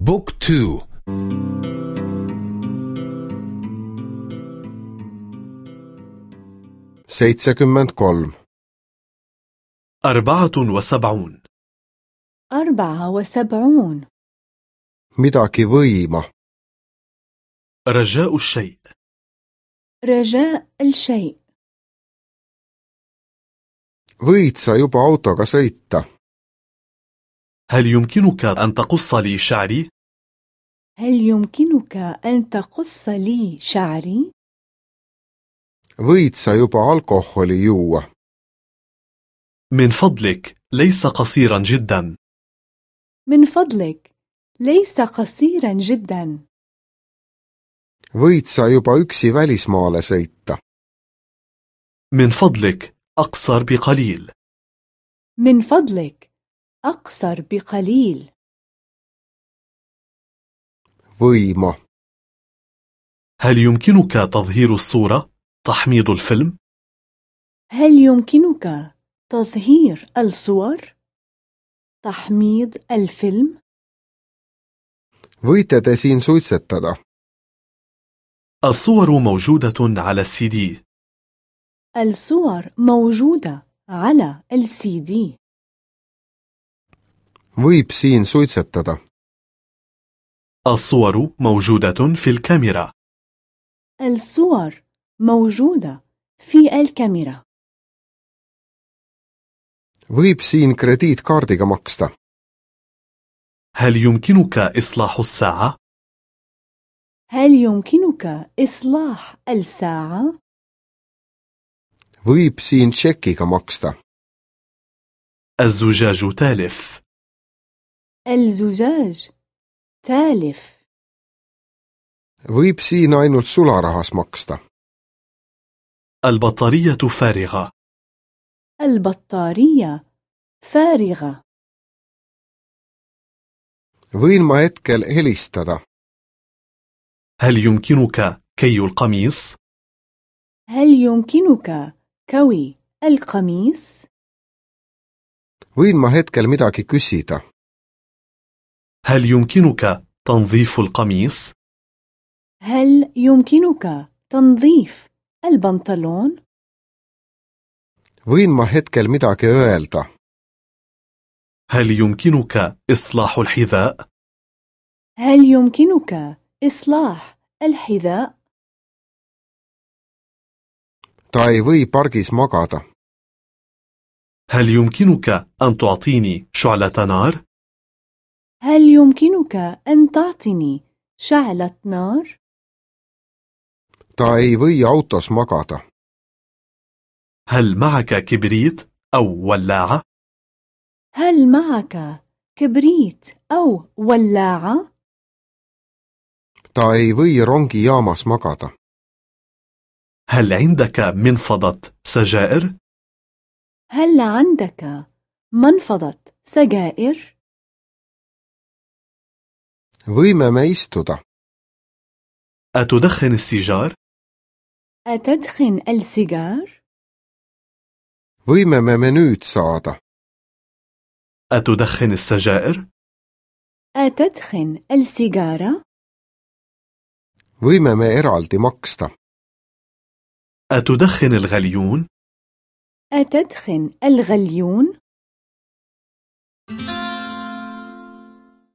بوك تو. سيد سكمنت كولم. أربعة وسبعون. أربعة وسبعون. مدعكي ويما رجاء الشيء. رجاء الشيء. ويتسا يبعوتك سيدة هل يمكنك أن تقص لي شعري؟ هل يمكنك أن تقص لي شعري؟ võid sa juba alkoholi juua? من فضلك ليس قصيرا جدا. من فضلك ليس قصيرا جدا. Võid sa juba üksi välismaale sõita? من فضلك أقصر بقليل. من فضلك أقصر بقليل võima هل يمكنك تظهير الصورة؟ تحميض الفيلم؟ هل يمكنك تظهير الصور؟ تحميض الفيلم؟ võite te siin suitsetada الصور موجودة على السي دي الصور موجودة على السي دي võib siin suitsetada. الصور موجودة في الكاميرا. الصور موجودة في الكاميرا. Võib siin krediitkaardiga maksta. هل يمكنك إصلاح الساعة؟ هل يمكنك إصلاح الساعة؟ võib siin tšekiga maksta. الزجاج تالف. الزجاج تالف võib siin ainult sularahas maksta البطارية فارغة البطارية فارغة võin ma hetkel helistada هل يمكنك كي القميص؟ هل يمكنك كوي القميص؟ võin ma hetkel midagi küsida هل يمكنك تنظيف القميص؟ هل يمكنك تنظيف البنطلون؟ võin ma hetkel midagi öelda هل يمكنك إصلاح الحذاء؟ هل يمكنك إصلاح الحذاء؟ ta ei või pargis magada هل يمكنك أن تعطيني شعلة نار؟ هل يمكنك أن تعطيني شعلة نار؟ ta ei või autos magada هل معك كبريت أو ولاعة؟ هل معك كبريت أو ولاعة؟ ta ei või rongijaamas magada هل عندك منفضة سجائر؟ هل عندك منفضة سجائر؟ Võime me istuda أتدخن السيجار؟ أتدخن السيجار؟ võime me menüüd saada أتدخن السجائر؟ أتدخن السيجارة؟ võime me eraldi maksta أتدخن الغليون؟ أتدخن الغليون؟